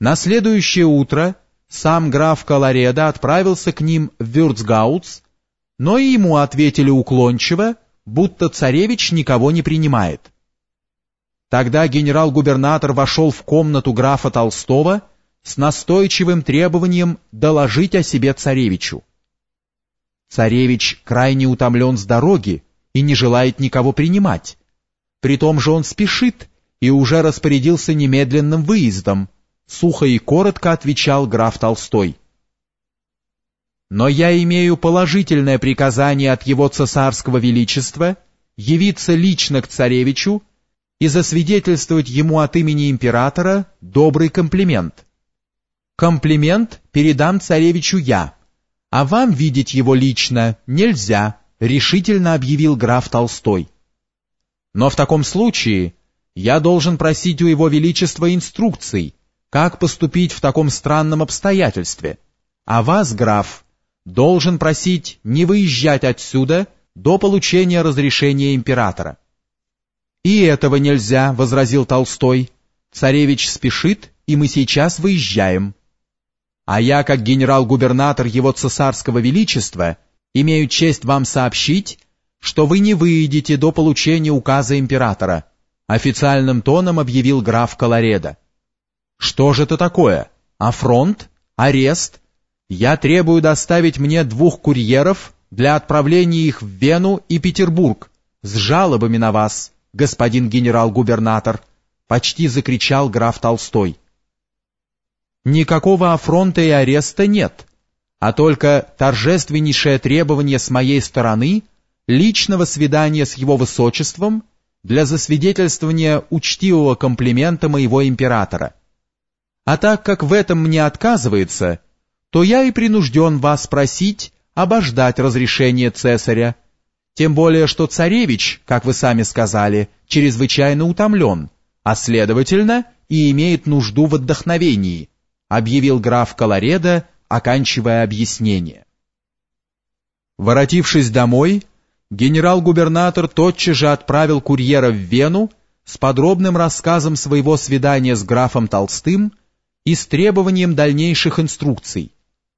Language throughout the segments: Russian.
На следующее утро сам граф Калареда отправился к ним в Вюрцгауц, но и ему ответили уклончиво, будто царевич никого не принимает. Тогда генерал-губернатор вошел в комнату графа Толстого с настойчивым требованием доложить о себе царевичу. Царевич крайне утомлен с дороги и не желает никого принимать. При том же он спешит и уже распорядился немедленным выездом, сухо и коротко отвечал граф Толстой. Но я имею положительное приказание от его цесарского величества явиться лично к царевичу и засвидетельствовать ему от имени императора добрый комплимент. Комплимент передам царевичу я, а вам видеть его лично нельзя, решительно объявил граф Толстой. Но в таком случае я должен просить у его величества инструкций, как поступить в таком странном обстоятельстве, а вас, граф, должен просить не выезжать отсюда до получения разрешения императора. «И этого нельзя», — возразил Толстой. «Царевич спешит, и мы сейчас выезжаем. А я, как генерал-губернатор его цесарского величества, имею честь вам сообщить, что вы не выйдете до получения указа императора», — официальным тоном объявил граф Колоредо. «Что же это такое? Афронт? Арест? Я требую доставить мне двух курьеров для отправления их в Вену и Петербург с жалобами на вас, господин генерал-губернатор», — почти закричал граф Толстой. «Никакого афронта и ареста нет, а только торжественнейшее требование с моей стороны личного свидания с его высочеством для засвидетельствования учтивого комплимента моего императора» А так как в этом мне отказывается, то я и принужден вас просить обождать разрешения цесаря, тем более что царевич, как вы сами сказали, чрезвычайно утомлен, а следовательно и имеет нужду в отдохновении, объявил граф Колоредо, оканчивая объяснение. Воротившись домой, генерал-губернатор тотчас же отправил курьера в Вену с подробным рассказом своего свидания с графом Толстым и с требованием дальнейших инструкций,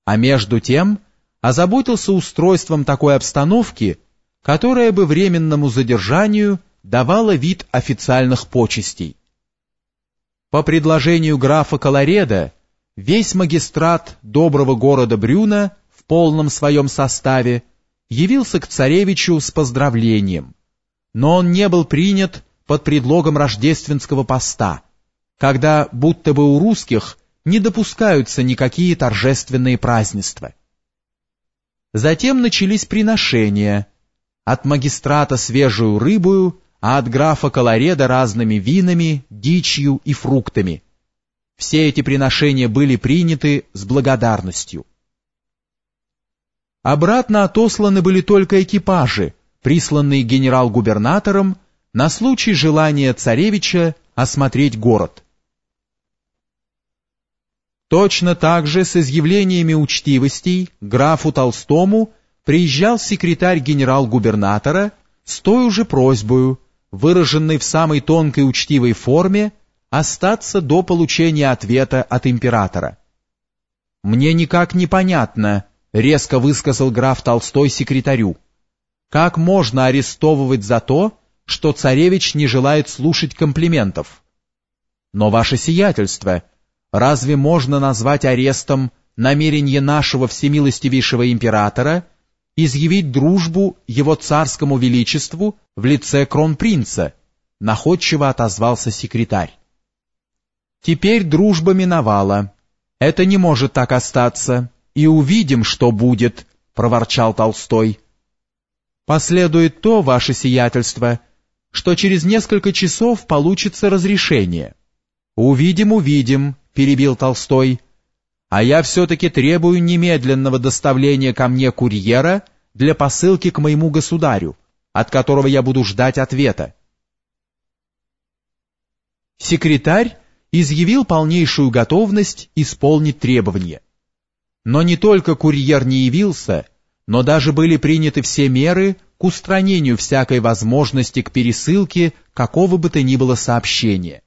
а между тем озаботился устройством такой обстановки, которая бы временному задержанию давала вид официальных почестей. По предложению графа Колореда, весь магистрат доброго города Брюна в полном своем составе явился к царевичу с поздравлением, но он не был принят под предлогом рождественского поста, когда будто бы у русских не допускаются никакие торжественные празднества. Затем начались приношения, от магистрата свежую рыбою, а от графа Колореда разными винами, дичью и фруктами. Все эти приношения были приняты с благодарностью. Обратно отосланы были только экипажи, присланные генерал-губернатором на случай желания царевича осмотреть город. Точно так же с изъявлениями учтивостей графу Толстому приезжал секретарь генерал-губернатора с той же просьбой, выраженной в самой тонкой учтивой форме, остаться до получения ответа от императора. «Мне никак не понятно», — резко высказал граф Толстой секретарю, «как можно арестовывать за то, что царевич не желает слушать комплиментов?» «Но ваше сиятельство», разве можно назвать арестом намерение нашего всемилостивейшего императора изъявить дружбу его царскому величеству в лице кронпринца, находчиво отозвался секретарь. Теперь дружба миновала. Это не может так остаться, и увидим, что будет, проворчал Толстой. Последует то, ваше сиятельство, что через несколько часов получится разрешение. Увидим, увидим, — перебил Толстой, «а я все-таки требую немедленного доставления ко мне курьера для посылки к моему государю, от которого я буду ждать ответа». Секретарь изъявил полнейшую готовность исполнить требования. Но не только курьер не явился, но даже были приняты все меры к устранению всякой возможности к пересылке какого бы то ни было сообщения.